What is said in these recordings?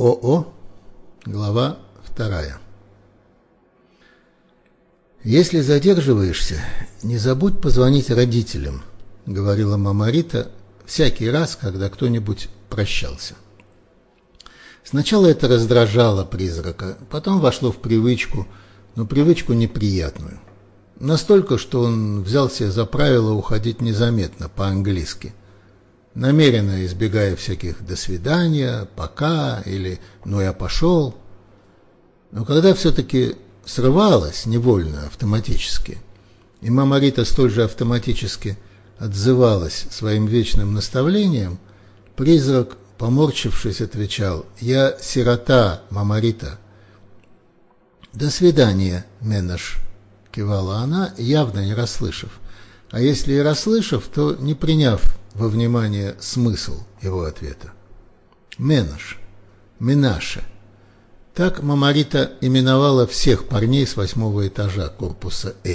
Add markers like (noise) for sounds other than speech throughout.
ОО, глава вторая. «Если задерживаешься, не забудь позвонить родителям», — говорила мама Рита всякий раз, когда кто-нибудь прощался. Сначала это раздражало призрака, потом вошло в привычку, но привычку неприятную. Настолько, что он взял себе за правило уходить незаметно, по-английски намеренно избегая всяких «до свидания», «пока» или «ну я пошел». Но когда все-таки срывалось невольно, автоматически, и мама Рита столь же автоматически отзывалась своим вечным наставлением, призрак, поморчившись, отвечал «Я сирота, мама Рита». «До свидания, Менаш», — кивала она, явно не расслышав. А если и расслышав, то не приняв во внимание смысл его ответа. Менаш, Минаше. Так Мамарита именовала всех парней с восьмого этажа корпуса А.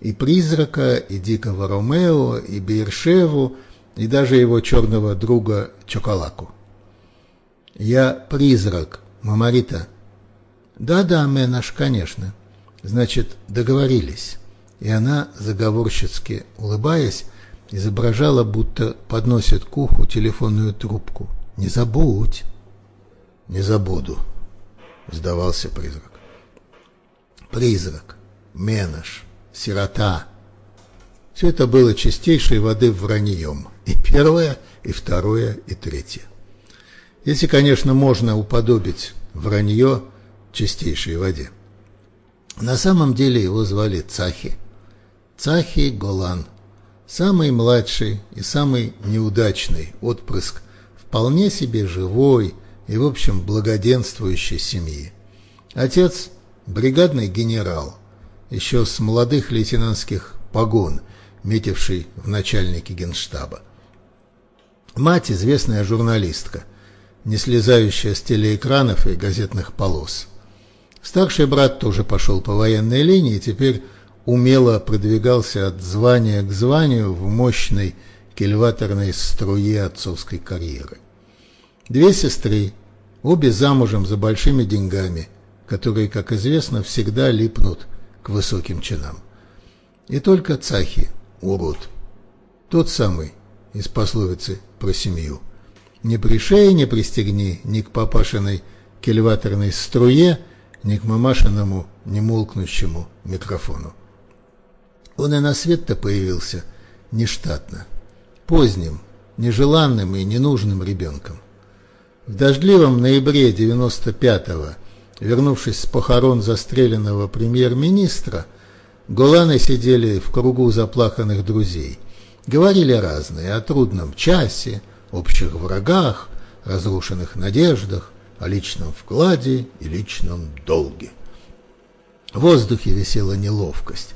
И призрака, и дикого Ромео, и Бейршеву, и даже его черного друга Чоколаку. «Я призрак, Мамарита». «Да-да, Менаш, конечно». «Значит, договорились». И она, заговорщицки улыбаясь, изображала, будто подносит к уху телефонную трубку. «Не забудь!» «Не забуду», — сдавался призрак. Призрак, Менаш, сирота. Все это было чистейшей воды враньем. И первое, и второе, и третье. Если, конечно, можно уподобить вранье чистейшей воде. На самом деле его звали Цахи. Цахи Голан – Самый младший и самый неудачный отпрыск вполне себе живой и, в общем, благоденствующей семьи. Отец – бригадный генерал, еще с молодых лейтенантских погон, метивший в начальнике генштаба. Мать – известная журналистка, не слезающая с телеэкранов и газетных полос. Старший брат тоже пошел по военной линии и теперь умело продвигался от звания к званию в мощной кельваторной струе отцовской карьеры. Две сестры, обе замужем за большими деньгами, которые, как известно, всегда липнут к высоким чинам. И только Цахи, урод, тот самый из пословицы про семью. Не при шее не пристегни ни к папашиной кельваторной струе, ни к мамашиному немолкнущему микрофону. Он и на свет-то появился нештатно, поздним, нежеланным и ненужным ребенком. В дождливом ноябре 95-го, вернувшись с похорон застреленного премьер-министра, Голаны сидели в кругу заплаканных друзей. Говорили разные о трудном часе, общих врагах, разрушенных надеждах, о личном вкладе и личном долге. В воздухе висела неловкость.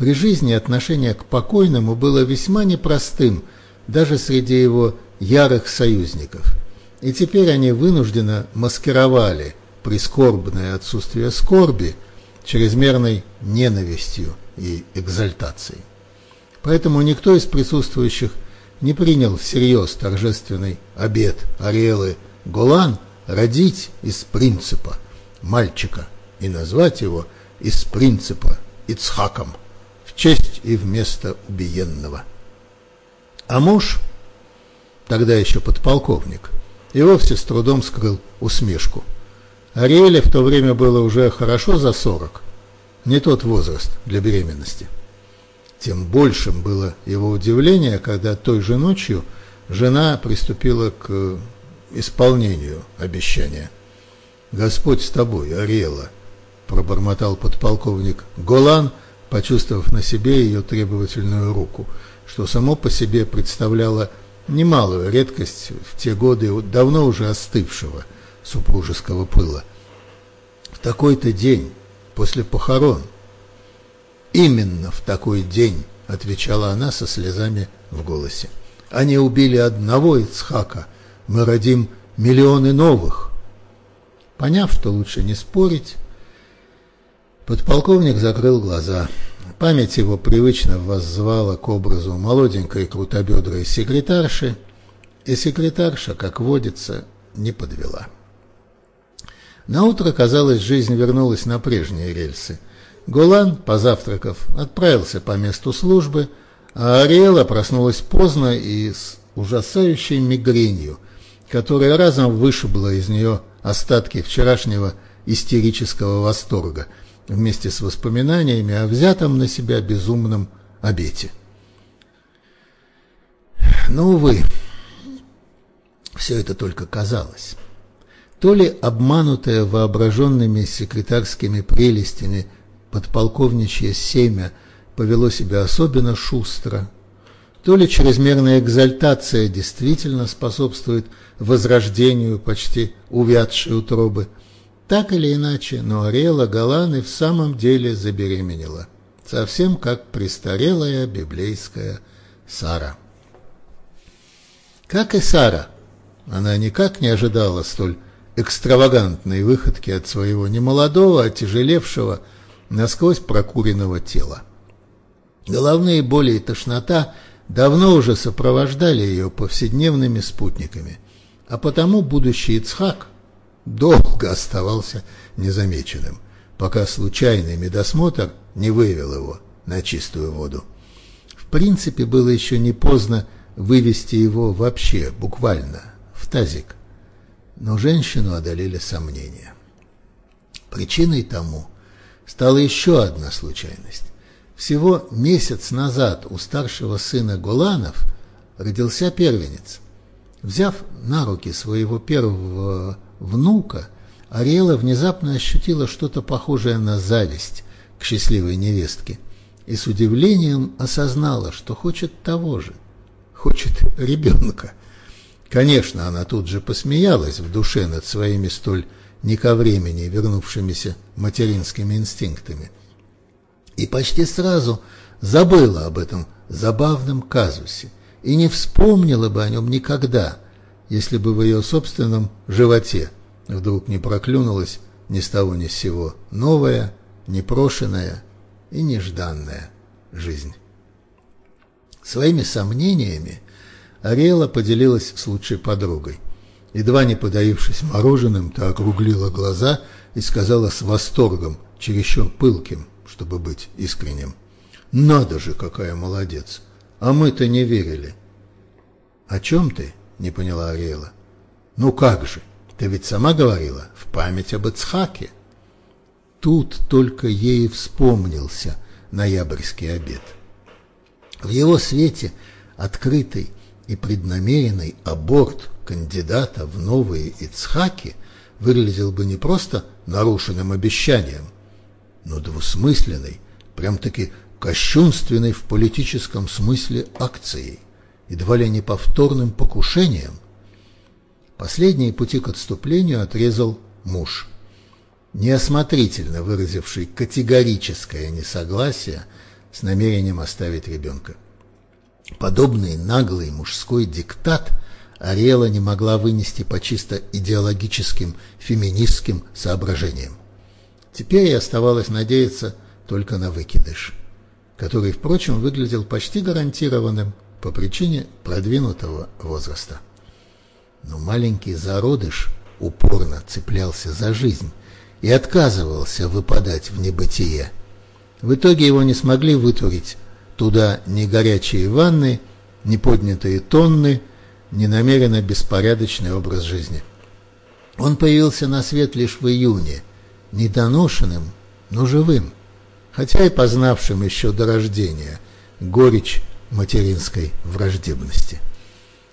При жизни отношение к покойному было весьма непростым, даже среди его ярых союзников. И теперь они вынужденно маскировали прискорбное отсутствие скорби чрезмерной ненавистью и экзальтацией. Поэтому никто из присутствующих не принял всерьез торжественный обет Ариэлы Голан родить из принципа мальчика и назвать его из принципа Ицхаком честь и вместо убиенного. А муж, тогда еще подполковник, и вовсе с трудом скрыл усмешку. Ариэле в то время было уже хорошо за сорок, не тот возраст для беременности. Тем большим было его удивление, когда той же ночью жена приступила к исполнению обещания. «Господь с тобой, Ариэла», – пробормотал подполковник Голан – почувствовав на себе ее требовательную руку, что само по себе представляло немалую редкость в те годы давно уже остывшего супружеского пыла. В такой-то день, после похорон, именно в такой день, отвечала она со слезами в голосе. Они убили одного Ицхака, мы родим миллионы новых. Поняв, что лучше не спорить, Подполковник закрыл глаза. Память его привычно воззвала к образу молоденькой крутобедрой секретарши, и секретарша, как водится, не подвела. Наутро, казалось, жизнь вернулась на прежние рельсы. Голан, позавтракав, отправился по месту службы, а Ариэла проснулась поздно и с ужасающей мигренью, которая разом вышибла из нее остатки вчерашнего истерического восторга вместе с воспоминаниями о взятом на себя безумном обете. Но, увы, все это только казалось. То ли обманутое воображенными секретарскими прелестями подполковничье семя повело себя особенно шустро, то ли чрезмерная экзальтация действительно способствует возрождению почти увядшей утробы. Так или иначе, но Ариэла Галаны в самом деле забеременела, совсем как престарелая библейская Сара. Как и Сара, она никак не ожидала столь экстравагантной выходки от своего немолодого, отяжелевшего, насквозь прокуренного тела. Головные боли и тошнота давно уже сопровождали ее повседневными спутниками, а потому будущий Ицхак долго оставался незамеченным, пока случайный медосмотр не вывел его на чистую воду. В принципе, было еще не поздно вывести его вообще, буквально, в тазик. Но женщину одолели сомнения. Причиной тому стала еще одна случайность. Всего месяц назад у старшего сына Гуланов родился первенец. Взяв на руки своего первого внука, Ариэла внезапно ощутила что-то похожее на зависть к счастливой невестке и с удивлением осознала, что хочет того же, хочет ребенка. Конечно, она тут же посмеялась в душе над своими столь не ко времени вернувшимися материнскими инстинктами. И почти сразу забыла об этом забавном казусе и не вспомнила бы о нем никогда, если бы в ее собственном животе вдруг не проклюнулась ни с того ни с сего новая, непрошенная и нежданная жизнь. Своими сомнениями Ариэла поделилась с лучшей подругой. Едва не подавившись мороженым, та округлила глаза и сказала с восторгом, чересчур пылким, чтобы быть искренним. «Надо же, какая молодец! А мы-то не верили!» «О чем ты?» — не поняла Ариэла. «Ну как же? Ты ведь сама говорила, в память об Ицхаке!» Тут только ей вспомнился ноябрьский обед. В его свете открытый и преднамеренный аборт кандидата в новые Ицхаки выглядел бы не просто нарушенным обещанием, но двусмысленной, прям-таки кощунственной в политическом смысле акцией, едва ли не повторным покушением. Последние пути к отступлению отрезал муж, неосмотрительно выразивший категорическое несогласие с намерением оставить ребенка. Подобный наглый мужской диктат Ариэла не могла вынести по чисто идеологическим феминистским соображениям. Теперь ей оставалось надеяться только на выкидыш, который, впрочем, выглядел почти гарантированным по причине продвинутого возраста. Но маленький зародыш упорно цеплялся за жизнь и отказывался выпадать в небытие. В итоге его не смогли вытурить Туда ни горячие ванны, ни поднятые тонны, ни намеренно беспорядочный образ жизни. Он появился на свет лишь в июне, недоношенным, но живым, хотя и познавшим еще до рождения горечь материнской враждебности.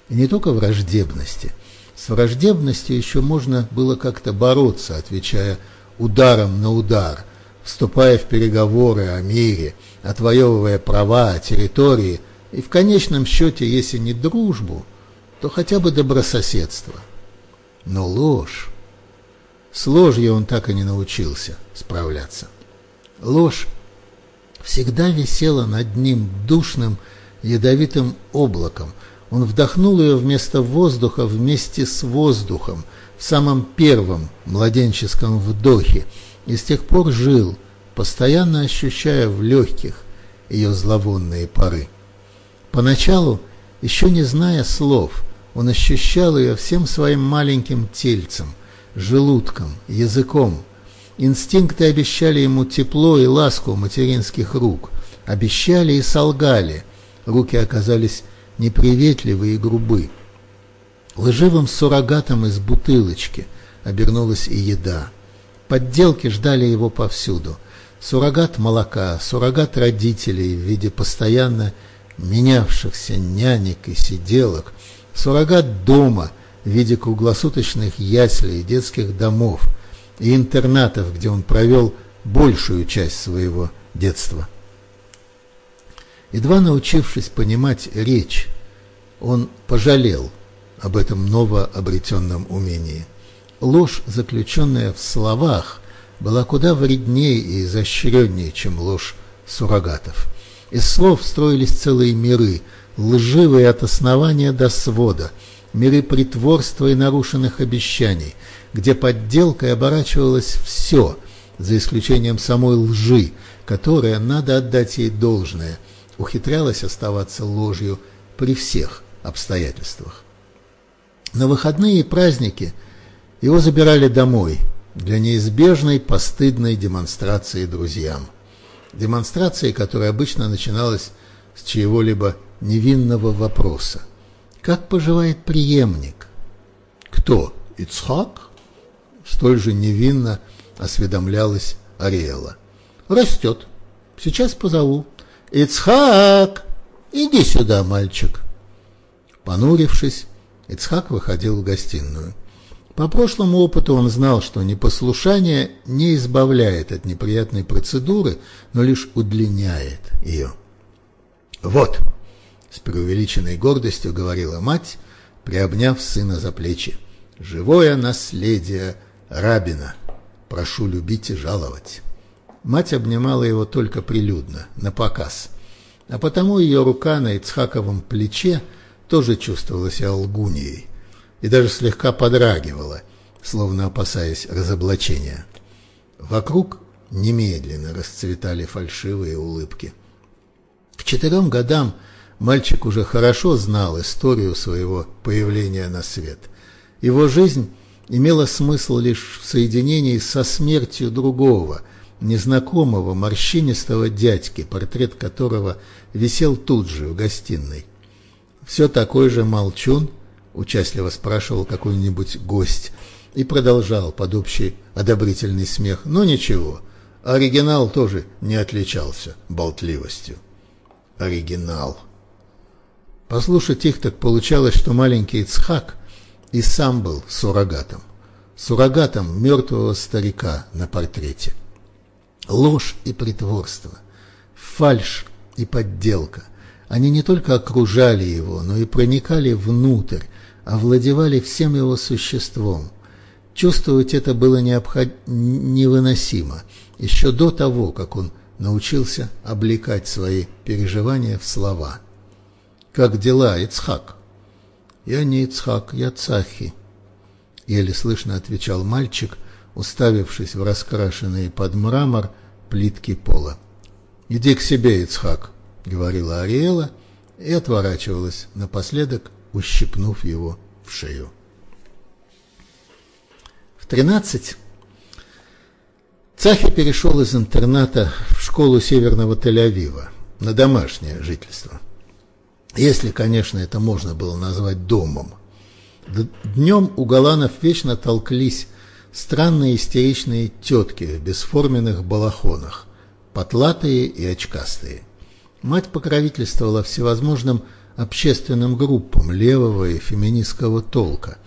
И не только враждебности. С враждебностью еще можно было как-то бороться, отвечая ударом на удар, вступая в переговоры о мире – отвоевывая права, территории и в конечном счете, если не дружбу, то хотя бы добрососедство. Но ложь... С ложью он так и не научился справляться. Ложь всегда висела над ним душным, ядовитым облаком. Он вдохнул ее вместо воздуха вместе с воздухом в самом первом младенческом вдохе и с тех пор жил – постоянно ощущая в легких ее зловонные пары. Поначалу, еще не зная слов, он ощущал ее всем своим маленьким тельцем, желудком, языком. Инстинкты обещали ему тепло и ласку материнских рук. Обещали и солгали. Руки оказались неприветливы и грубы. Лживым суррогатом из бутылочки обернулась и еда. Подделки ждали его повсюду. Суррогат молока, суррогат родителей в виде постоянно менявшихся нянек и сиделок, суррогат дома в виде круглосуточных яслей, детских домов и интернатов, где он провел большую часть своего детства. Едва научившись понимать речь, он пожалел об этом новообретенном умении. Ложь, заключенная в словах, была куда вреднее и изощреннее, чем ложь суррогатов. Из слов строились целые миры, лживые от основания до свода, миры притворства и нарушенных обещаний, где подделкой оборачивалось все, за исключением самой лжи, которая, надо отдать ей должное, ухитрялась оставаться ложью при всех обстоятельствах. На выходные и праздники его забирали домой для неизбежной постыдной демонстрации друзьям. Демонстрации, которая обычно начиналась с чьего-либо невинного вопроса. Как поживает преемник? Кто? Ицхак? Столь же невинно осведомлялась Ариэла. Растет. Сейчас позову. Ицхак! Иди сюда, мальчик. Понурившись, Ицхак выходил в гостиную. По прошлому опыту он знал, что непослушание не избавляет от неприятной процедуры, но лишь удлиняет ее. «Вот!» — с преувеличенной гордостью говорила мать, приобняв сына за плечи. «Живое наследие Рабина. Прошу любить и жаловать». Мать обнимала его только прилюдно, на показ, а потому ее рука на Ицхаковом плече тоже чувствовала себя лгуньей и даже слегка подрагивала, словно опасаясь разоблачения. Вокруг немедленно расцветали фальшивые улыбки. К четырем годам мальчик уже хорошо знал историю своего появления на свет. Его жизнь имела смысл лишь в соединении со смертью другого, незнакомого морщинистого дядьки, портрет которого висел тут же в гостиной. Все такой же молчун, участливо спрашивал какой-нибудь гость и продолжал под общий одобрительный смех. Но ничего, оригинал тоже не отличался болтливостью. Оригинал. Послушать их так получалось, что маленький Ицхак и сам был суррогатом. Суррогатом мертвого старика на портрете. Ложь и притворство, фальшь и подделка – они не только окружали его, но и проникали внутрь, овладевали всем его существом. Чувствовать это было необход... невыносимо, еще до того, как он научился облекать свои переживания в слова. «Как дела, Ицхак?» «Я не Ицхак, я Цахи», — еле слышно отвечал мальчик, уставившись в раскрашенные под мрамор плитки пола. «Иди к себе, Ицхак», говорила Ариэла и отворачивалась, напоследок ущипнув его в шею. В тринадцать Цахи перешел из интерната в школу Северного Тель-Авива на домашнее жительство. Если, конечно, это можно было назвать домом. Днем у Галанов вечно толклись странные истеричные тетки в бесформенных балахонах, потлатые и очкастые. Мать покровительствовала всевозможным общественным группам левого и феминистского толка,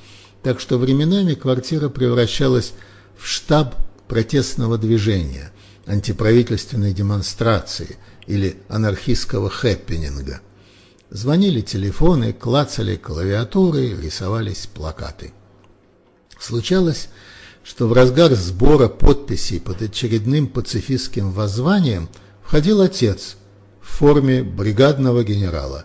так что временами квартира превращалась в штаб протестного движения, антиправительственной демонстрации или анархистского хэппининга. Звонили телефоны, клацали клавиатуры, рисовались плакаты. Случалось, что в разгар сбора подписей под очередным пацифистским воззванием входил отец – в форме бригадного генерала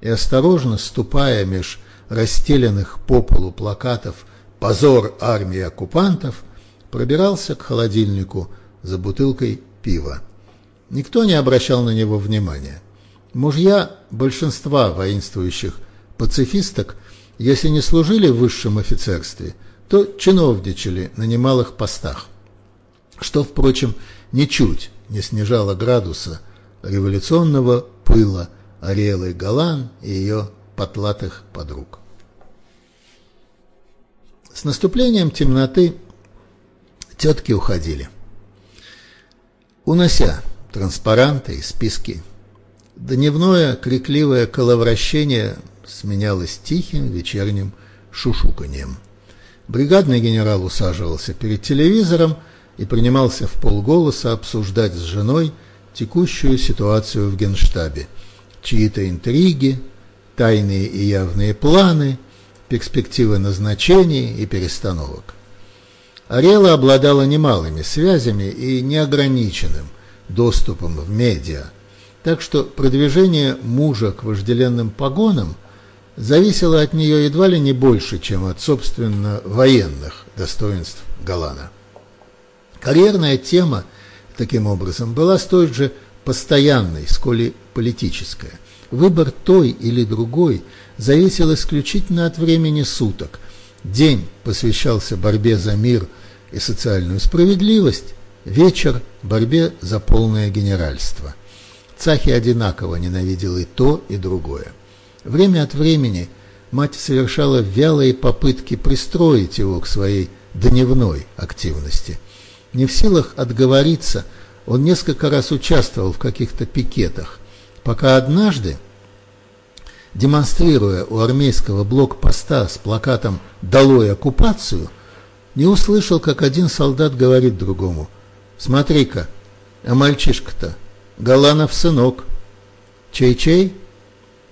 и, осторожно ступая меж расстеленных по полу плакатов «Позор армии оккупантов», пробирался к холодильнику за бутылкой пива. Никто не обращал на него внимания. Мужья большинства воинствующих пацифисток, если не служили в высшем офицерстве, то чиновничали на немалых постах, что, впрочем, ничуть не снижало градуса революционного пыла Ариэлы Галан и ее потлатых подруг. С наступлением темноты тетки уходили, унося транспаранты и списки. Дневное крикливое коловращение сменялось тихим вечерним шушуканьем. Бригадный генерал усаживался перед телевизором и принимался в полголоса обсуждать с женой текущую ситуацию в генштабе, чьи-то интриги, тайные и явные планы, перспективы назначений и перестановок. Арела обладала немалыми связями и неограниченным доступом в медиа, так что продвижение мужа к вожделенным погонам зависело от нее едва ли не больше, чем от, собственно, военных достоинств Галана. Карьерная тема, таким образом, была столь же постоянной, сколь и политическая. Выбор той или другой зависел исключительно от времени суток. День посвящался борьбе за мир и социальную справедливость, вечер – борьбе за полное генеральство. Цахи одинаково ненавидел и то, и другое. Время от времени мать совершала вялые попытки пристроить его к своей дневной активности. Не в силах отговориться, он несколько раз участвовал в каких-то пикетах, пока однажды, демонстрируя у армейского блокпоста с плакатом «Долой оккупацию», не услышал, как один солдат говорит другому «Смотри-ка, а мальчишка-то Галанов сынок». «Чей-чей?»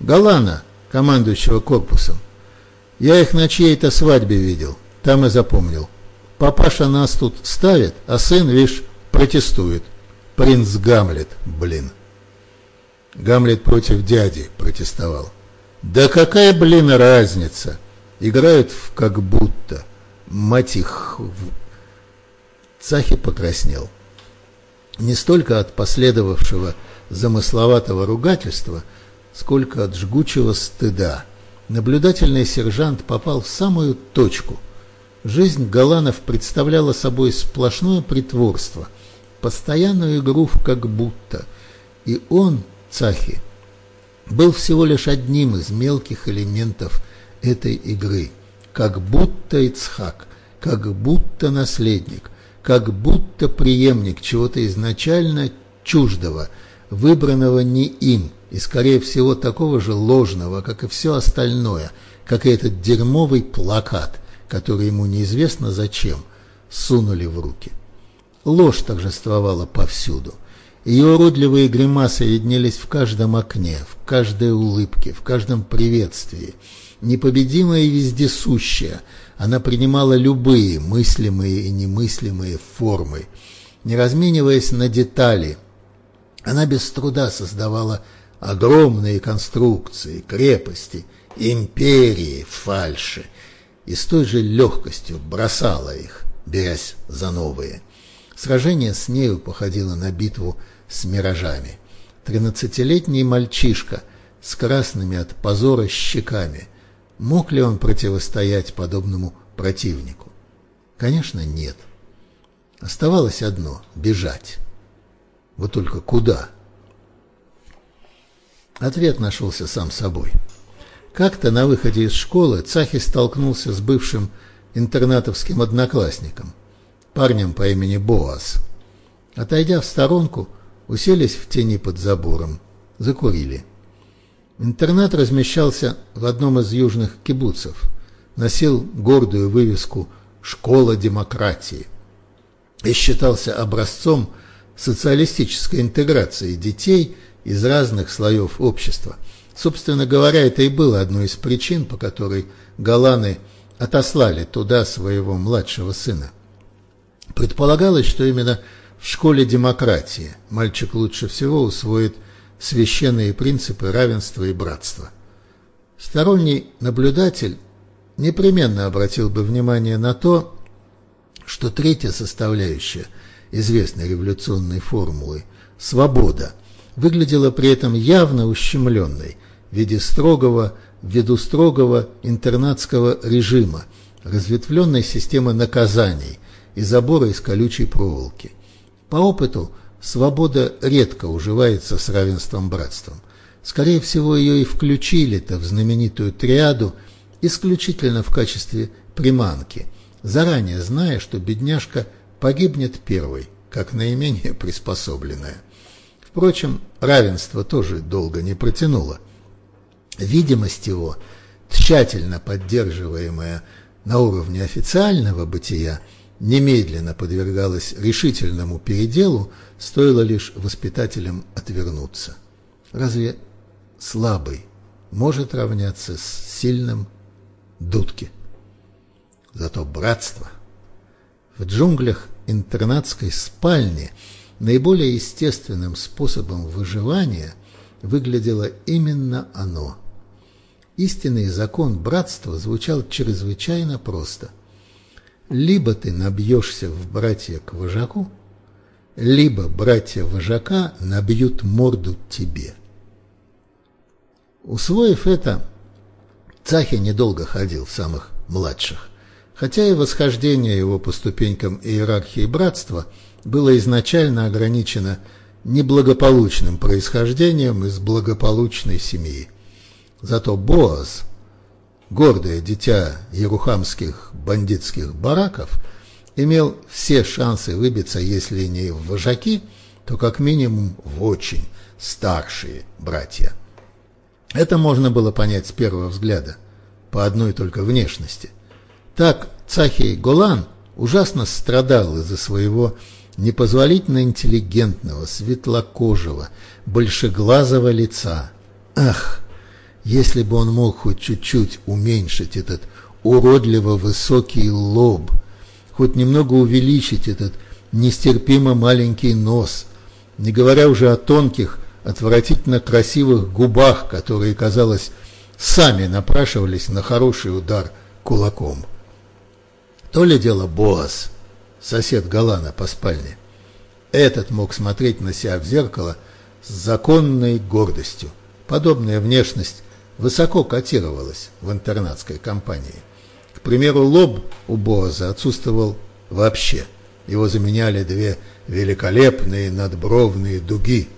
«Галана, командующего корпусом. Я их на чьей-то свадьбе видел, там и запомнил. Папаша нас тут ставит, а сын, видишь, протестует. Принц Гамлет, блин». Гамлет против дяди протестовал. Да какая, блин, разница? Играют в как будто. Мать их... Цахи покраснел. Не столько от последовавшего замысловатого ругательства, сколько от жгучего стыда. Наблюдательный сержант попал в самую точку. Жизнь Галанов представляла собой сплошное притворство, постоянную игру в как будто. И он, Цахи, был всего лишь одним из мелких элементов этой игры, как будто Ицхак, как будто наследник, как будто преемник чего-то изначально чуждого, выбранного не им и, скорее всего, такого же ложного, как и все остальное, как и этот дерьмовый плакат, который ему неизвестно зачем сунули в руки. Ложь торжествовала повсюду – ее уродливые гримасы виднелись в каждом окне, в каждой улыбке, в каждом приветствии. Непобедимая и вездесущая, она принимала любые мыслимые и немыслимые формы. Не размениваясь на детали, она без труда создавала огромные конструкции, крепости, империи фальши, и с той же легкостью бросала их, берясь за новые. Сражение с нею походило на битву с миражами. Тринадцатилетний мальчишка с красными от позора щеками. Мог ли он противостоять подобному противнику? Конечно, нет. Оставалось одно — бежать. Вот только куда? Ответ нашелся сам собой. Как-то на выходе из школы Цахи столкнулся с бывшим интернатовским одноклассником, парнем по имени Боас. Отойдя в сторонку, уселись в тени под забором, закурили. Интернат размещался в одном из южных кибуцев, носил гордую вывеску «Школа демократии» и считался образцом социалистической интеграции детей из разных слоев общества. Собственно говоря, это и было одной из причин, по которой Галаны отослали туда своего младшего сына. Предполагалось, что именно в школе демократии мальчик лучше всего усвоит священные принципы равенства и братства. Сторонний наблюдатель непременно обратил бы внимание на то, что третья составляющая известной революционной формулы – свобода – выглядела при этом явно ущемленной в виде строгого, ввиду строгого интернатского режима, разветвленной системы наказаний и забора из колючей проволоки. По опыту, свобода редко уживается с равенством братством. Скорее всего, ее и включили-то в знаменитую триаду исключительно в качестве приманки, заранее зная, что бедняжка погибнет первой, как наименее приспособленная. Впрочем, равенство тоже долго не протянуло. Видимость его, тщательно поддерживаемая на уровне официального бытия, немедленно подвергалась решительному переделу, стоило лишь воспитателям отвернуться. Разве слабый может равняться с сильным дудки? Зато братство в джунглях интернатской спальни наиболее естественным способом выживания выглядело именно оно. Истинный закон братства звучал чрезвычайно просто. Либо ты набьешься в братья к вожаку, либо братья вожака набьют морду тебе. Усвоив это, Цахи недолго ходил в самых младших хотя и восхождение его по ступенькам иерархии братства было изначально ограничено неблагополучным происхождением из благополучной семьи. Зато Боаз, гордое дитя ерухамских бандитских бараков, имел все шансы выбиться, если не в вожаки, то как минимум в очень старшие братья. Это можно было понять с первого взгляда, по одной только внешности – так Цахий Голан ужасно страдал из-за своего непозволительно интеллигентного, светлокожего, большеглазого лица. Ах, если бы он мог хоть чуть-чуть уменьшить этот уродливо высокий лоб, хоть немного увеличить этот нестерпимо маленький нос, не говоря уже о тонких, отвратительно красивых губах, которые, казалось, сами напрашивались на хороший удар кулаком. То ли дело Боас, сосед Галана по спальне. Этот мог смотреть на себя в зеркало с законной гордостью. Подобная внешность высоко котировалась в интернатской компании. К примеру, лоб у Боаза отсутствовал вообще. Его заменяли две великолепные надбровные дуги.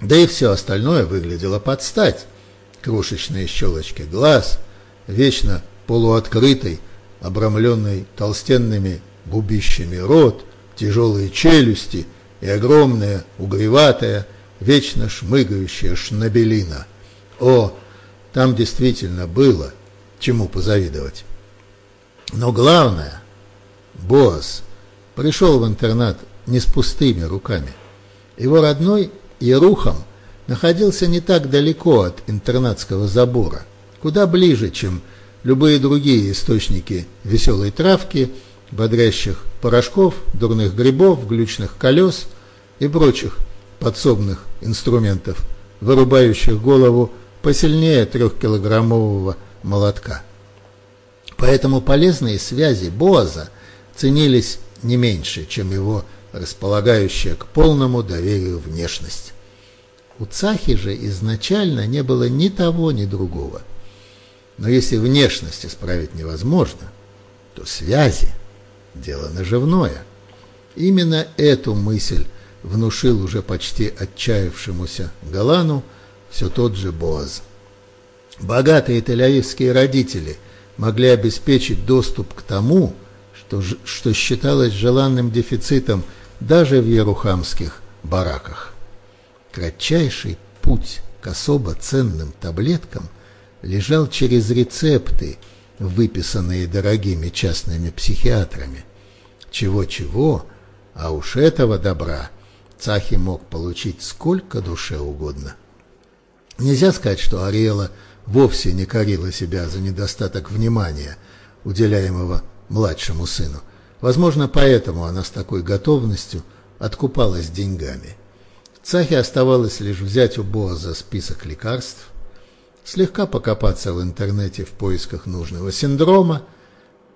Да и все остальное выглядело под стать. Крошечные щелочки глаз, вечно полуоткрытый, обрамленный толстенными губищами рот, тяжелые челюсти и огромная, угреватая, вечно шмыгающая шнабелина. О, там действительно было чему позавидовать. Но главное, Боас пришел в интернат не с пустыми руками. Его родной Ерухам находился не так далеко от интернатского забора, куда ближе, чем любые другие источники веселой травки, бодрящих порошков, дурных грибов, глючных колес и прочих подсобных инструментов, вырубающих голову посильнее трехкилограммового молотка. Поэтому полезные связи Боаза ценились не меньше, чем его располагающая к полному доверию внешность. У Цахи же изначально не было ни того, ни другого – но если внешность исправить невозможно, то связи – дело наживное. Именно эту мысль внушил уже почти отчаявшемуся Галану все тот же Боаз. Богатые тель родители могли обеспечить доступ к тому, что, что считалось желанным дефицитом даже в ерухамских бараках. Кратчайший путь к особо ценным таблеткам – лежал через рецепты, выписанные дорогими частными психиатрами. Чего-чего, а уж этого добра Цахи мог получить сколько душе угодно. Нельзя сказать, что Ариэла вовсе не корила себя за недостаток внимания, уделяемого младшему сыну. Возможно, поэтому она с такой готовностью откупалась деньгами. Цахе оставалось лишь взять у Боаза список лекарств, слегка покопаться в интернете в поисках нужного синдрома,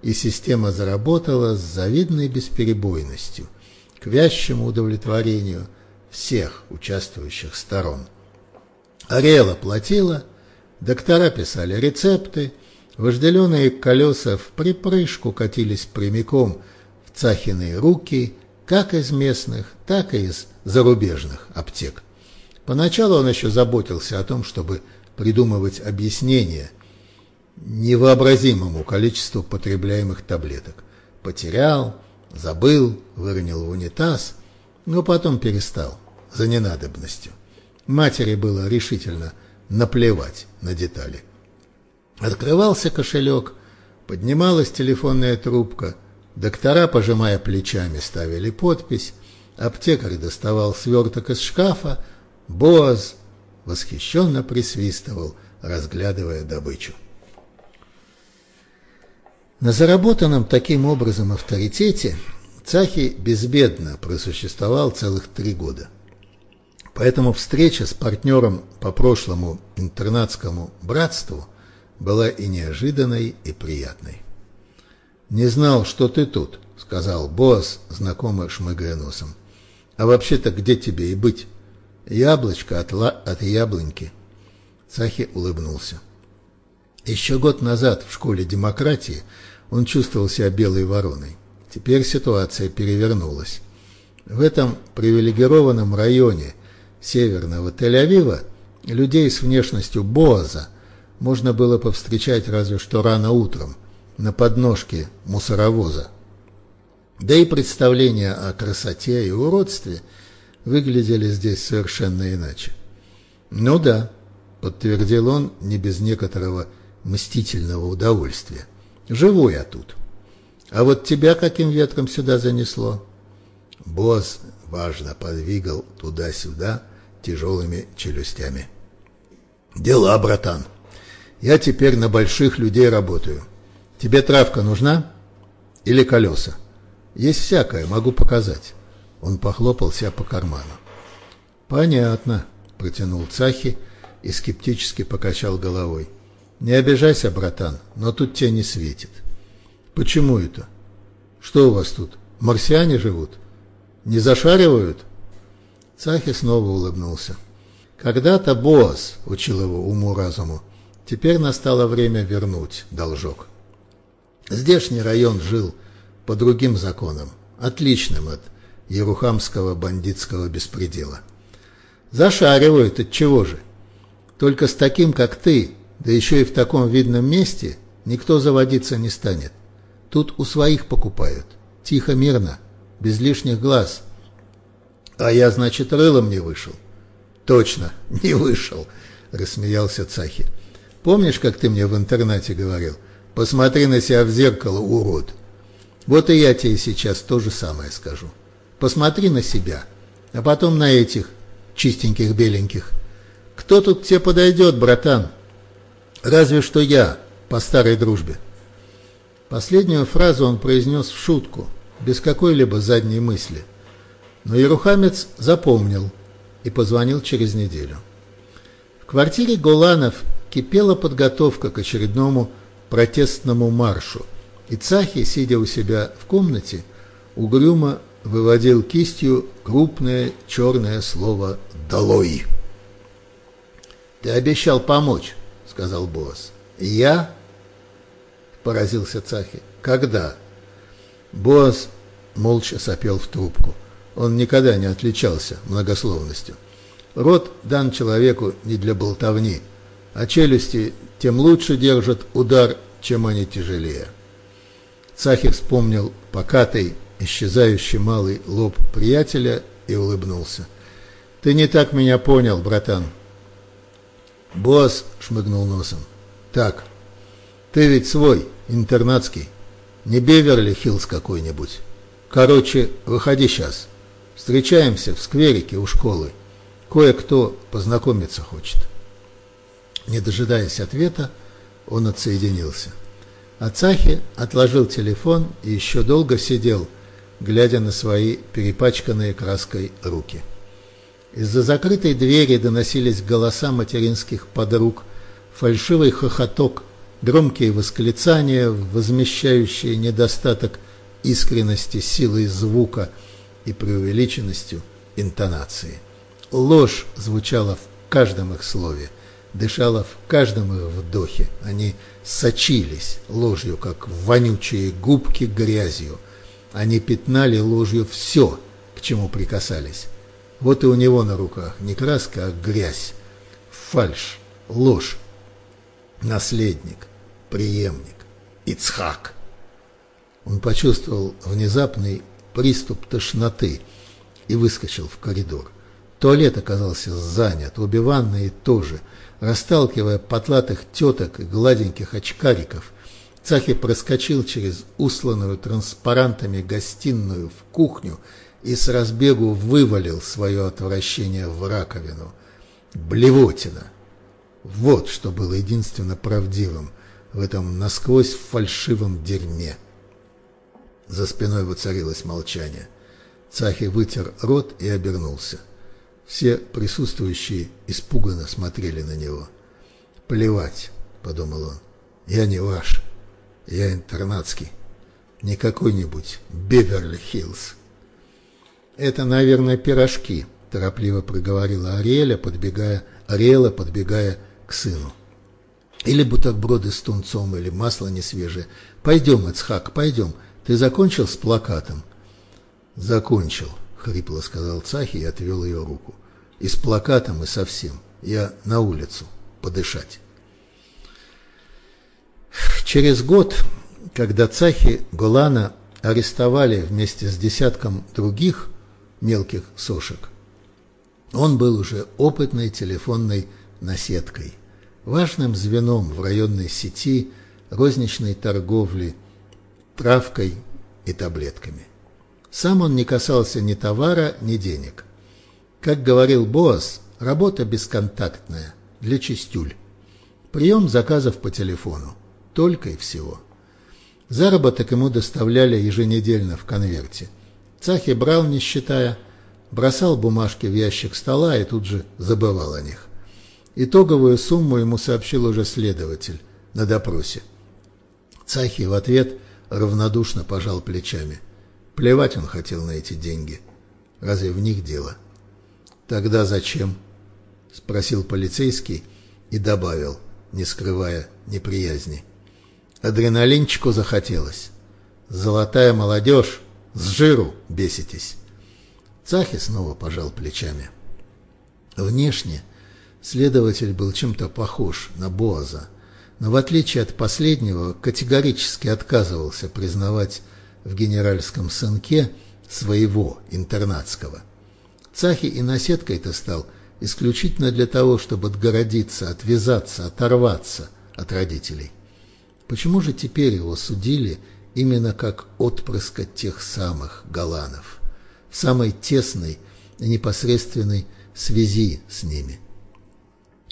и система заработала с завидной бесперебойностью, к вязчему удовлетворению всех участвующих сторон. Арела платила, доктора писали рецепты, Вожделенные колеса в припрыжку катились прямиком в Цахиные руки, как из местных, так и из зарубежных аптек. Поначалу он еще заботился о том, чтобы придумывать объяснения невообразимому количеству потребляемых таблеток. Потерял, забыл, выронил в унитаз, но потом перестал, за ненадобностью. Матери было решительно наплевать на детали. Открывался кошелек, поднималась телефонная трубка, доктора, пожимая плечами, ставили подпись, аптекарь доставал сверток из шкафа, Боаз восхищенно присвистывал, разглядывая добычу. На заработанном таким образом авторитете Цахи безбедно просуществовал целых три года. Поэтому встреча с партнером по прошлому интернатскому братству была и неожиданной, и приятной. «Не знал, что ты тут», — сказал босс, знакомый шмыгая носом. «А вообще-то где тебе и быть? Яблочко от, ла... от яблоньки». Цахи улыбнулся. Еще год назад в школе демократии он чувствовал себя белой вороной. Теперь ситуация перевернулась. В этом привилегированном районе северного Тель-Авива людей с внешностью Боаза можно было повстречать разве что рано утром на подножке мусоровоза. Да и представления о красоте и уродстве выглядели здесь совершенно иначе. «Ну да», — подтвердил он не без некоторого мстительного удовольствия. «Живу я тут». А вот тебя каким ветром сюда занесло? Босс важно подвигал туда-сюда тяжелыми челюстями. Дела, братан. Я теперь на больших людей работаю. Тебе травка нужна? Или колеса? Есть всякое, могу показать. Он похлопал себя по карману. Понятно, протянул Цахи и скептически покачал головой. Не обижайся, братан, но тут тебе не светит. Почему это? Что у вас тут, марсиане живут? Не зашаривают? Цахи снова улыбнулся. Когда-то Боас учил его уму-разуму. Теперь настало время вернуть должок. Здешний район жил по другим законам, отличным от ерухамского бандитского беспредела. Зашаривают от чего же? Только с таким, как ты, да еще и в таком видном месте, никто заводиться не станет. Тут у своих покупают. Тихо, мирно, без лишних глаз. А я, значит, рылом не вышел. Точно, (laughs) не вышел, рассмеялся Цахи. Помнишь, как ты мне в интернате говорил? Посмотри на себя в зеркало, урод. Вот и я тебе сейчас то же самое скажу. Посмотри на себя, а потом на этих чистеньких беленьких. Кто тут к тебе подойдет, братан? Разве что я, по старой дружбе. Последнюю фразу он произнес в шутку, без какой-либо задней мысли. Но Ерухамец запомнил и позвонил через неделю. В квартире Голанов кипела подготовка к очередному протестному маршу, и Цахи, сидя у себя в комнате, угрюмо выводил кистью крупное черное слово «Долой». «Ты обещал помочь», — сказал босс. «Я поразился Цахи. «Когда?» Боас молча сопел в трубку. Он никогда не отличался многословностью. Рот дан человеку не для болтовни, а челюсти тем лучше держат удар, чем они тяжелее. Цахи вспомнил покатый, исчезающий малый лоб приятеля и улыбнулся. «Ты не так меня понял, братан». Босс шмыгнул носом. «Так, ты ведь свой, интернатский. Не Беверли-Хиллз какой-нибудь. Короче, выходи сейчас. Встречаемся в скверике у школы. Кое-кто познакомиться хочет. Не дожидаясь ответа, он отсоединился. Ацахи отложил телефон и еще долго сидел, глядя на свои перепачканные краской руки. Из-за закрытой двери доносились голоса материнских подруг, фальшивый хохоток громкие восклицания, возмещающие недостаток искренности силой звука и преувеличенностью интонации. Ложь звучала в каждом их слове, дышала в каждом их вдохе. Они сочились ложью, как вонючие губки грязью. Они пятнали ложью все, к чему прикасались. Вот и у него на руках не краска, а грязь, фальшь, ложь. Наследник, преемник, Ицхак. Он почувствовал внезапный приступ тошноты и выскочил в коридор. Туалет оказался занят, обе ванные тоже. Расталкивая потлатых теток и гладеньких очкариков, Цахи проскочил через усланную транспарантами гостиную в кухню и с разбегу вывалил свое отвращение в раковину. Блевотина! Вот что было единственно правдивым в этом насквозь фальшивом дерьме. За спиной воцарилось молчание. Цахи вытер рот и обернулся. Все присутствующие испуганно смотрели на него. «Плевать», — подумал он, — «я не ваш, я интернатский, не какой-нибудь Беверли-Хиллз». «Это, наверное, пирожки», — торопливо проговорила Ариэля, подбегая, Ариэла, подбегая к сыну. «Или бутерброды с тунцом, или масло несвежее. Пойдем, Эцхак, пойдем. Ты закончил с плакатом?» «Закончил», — хрипло сказал Цахи и отвел ее руку. «И с плакатом, и совсем. Я на улицу. Подышать». Через год, когда Цахи Голана арестовали вместе с десятком других мелких сошек, он был уже опытной телефонной наседкой, важным звеном в районной сети розничной торговли травкой и таблетками. Сам он не касался ни товара, ни денег. Как говорил Боас, работа бесконтактная, для чистюль. Прием заказов по телефону. Только и всего. Заработок ему доставляли еженедельно в конверте. Цахи брал, не считая, бросал бумажки в ящик стола и тут же забывал о них. Итоговую сумму ему сообщил уже следователь на допросе. Цахи в ответ равнодушно пожал плечами. Плевать он хотел на эти деньги. Разве в них дело? Тогда зачем? Спросил полицейский и добавил, не скрывая неприязни. Адреналинчику захотелось. Золотая молодежь, с жиру беситесь. Цахи снова пожал плечами. Внешне следователь был чем-то похож на Боаза, но в отличие от последнего категорически отказывался признавать в генеральском сынке своего интернатского. Цахи и наседкой-то стал исключительно для того, чтобы отгородиться, отвязаться, оторваться от родителей. Почему же теперь его судили именно как отпрыска тех самых Галанов, в самой тесной и непосредственной связи с ними?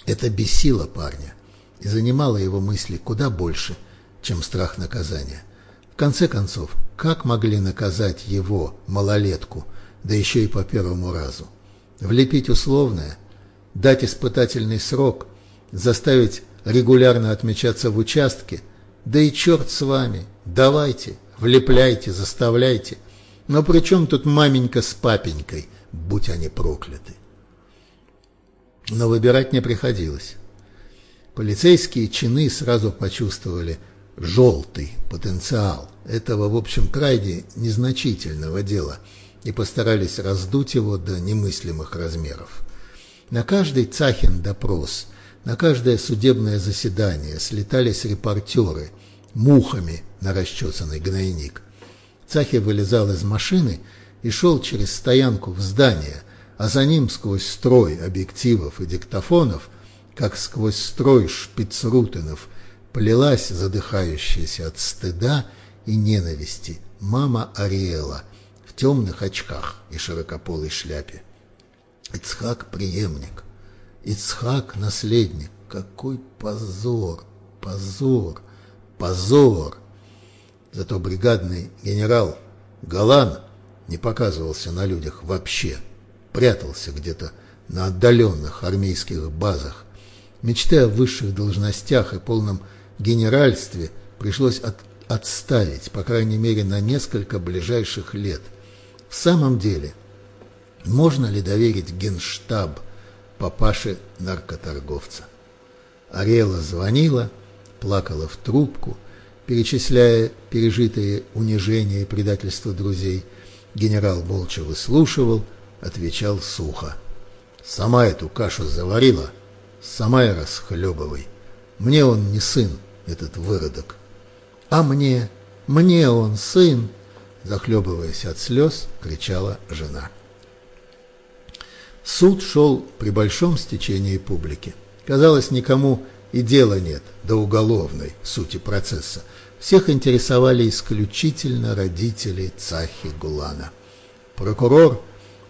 Это бесило парня и занимало его мысли куда больше, чем страх наказания. В конце концов, как могли наказать его, малолетку, да еще и по первому разу? Влепить условное, дать испытательный срок, заставить регулярно отмечаться в участке, да и черт с вами, давайте, влепляйте, заставляйте. Но при чем тут маменька с папенькой, будь они прокляты? Но выбирать не приходилось. Полицейские чины сразу почувствовали – желтый потенциал этого, в общем, крайне незначительного дела и постарались раздуть его до немыслимых размеров. На каждый Цахин допрос, на каждое судебное заседание слетались репортеры мухами на расчесанный гнойник. Цахи вылезал из машины и шел через стоянку в здание, а за ним сквозь строй объективов и диктофонов, как сквозь строй шпицрутенов – Полилась задыхающаяся от стыда и ненависти мама Ариэла в темных очках и широкополой шляпе. Ицхак преемник, Ицхак наследник. Какой позор, позор, позор! Зато бригадный генерал Галан не показывался на людях вообще, прятался где-то на отдаленных армейских базах, мечтая о высших должностях и полном генеральстве пришлось от, отставить, по крайней мере, на несколько ближайших лет. В самом деле, можно ли доверить генштаб папаше наркоторговца? Арела звонила, плакала в трубку, перечисляя пережитые унижения и предательство друзей. Генерал молча выслушивал, отвечал сухо. «Сама эту кашу заварила, сама и расхлебывай. Мне он не сын, этот выродок. А мне, мне он сын!» Захлебываясь от слез, кричала жена. Суд шел при большом стечении публики. Казалось, никому и дела нет до уголовной сути процесса. Всех интересовали исключительно родители Цахи Гулана. Прокурор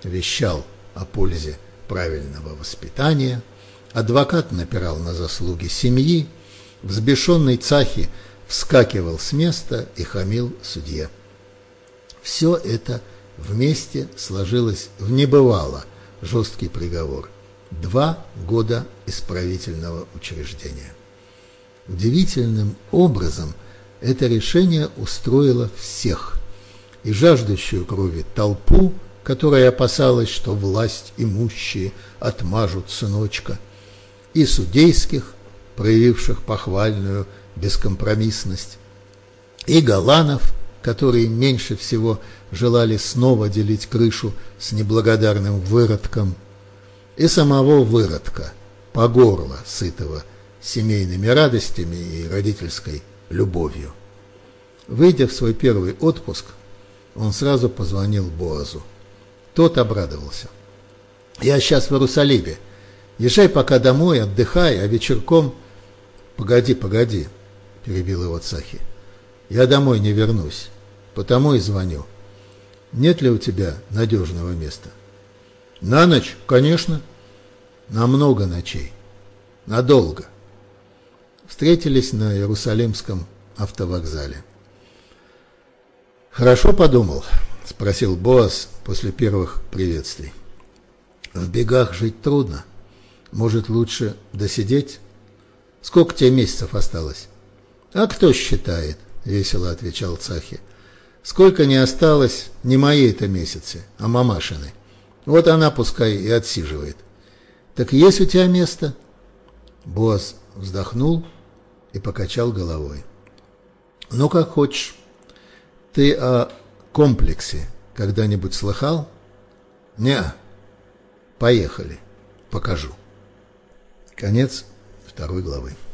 вещал о пользе правильного воспитания, адвокат напирал на заслуги семьи, взбешенный Цахи вскакивал с места и хамил судье. Все это вместе сложилось в небывало жесткий приговор два года исправительного учреждения. Удивительным образом это решение устроило всех, и жаждущую крови толпу, которая опасалась, что власть имущие отмажут сыночка, и судейских, проявивших похвальную бескомпромиссность, и галанов, которые меньше всего желали снова делить крышу с неблагодарным выродком – и самого выродка, по горло сытого семейными радостями и родительской любовью. Выйдя в свой первый отпуск, он сразу позвонил Боазу. Тот обрадовался. «Я сейчас в Иерусалиме. Езжай пока домой, отдыхай, а вечерком...» «Погоди, погоди», — перебил его Цахи. «Я домой не вернусь, потому и звоню. Нет ли у тебя надежного места?» На ночь, конечно. На много ночей. Надолго. Встретились на Иерусалимском автовокзале. «Хорошо подумал?» – спросил Боас после первых приветствий. «В бегах жить трудно. Может, лучше досидеть? Сколько тебе месяцев осталось?» «А кто считает?» – весело отвечал Цахи. «Сколько не осталось, не мои это месяцы, а мамашины». Вот она пускай и отсиживает. Так есть у тебя место? Босс вздохнул и покачал головой. Ну, как хочешь. Ты о комплексе когда-нибудь слыхал? Не. Поехали. Покажу. Конец второй главы.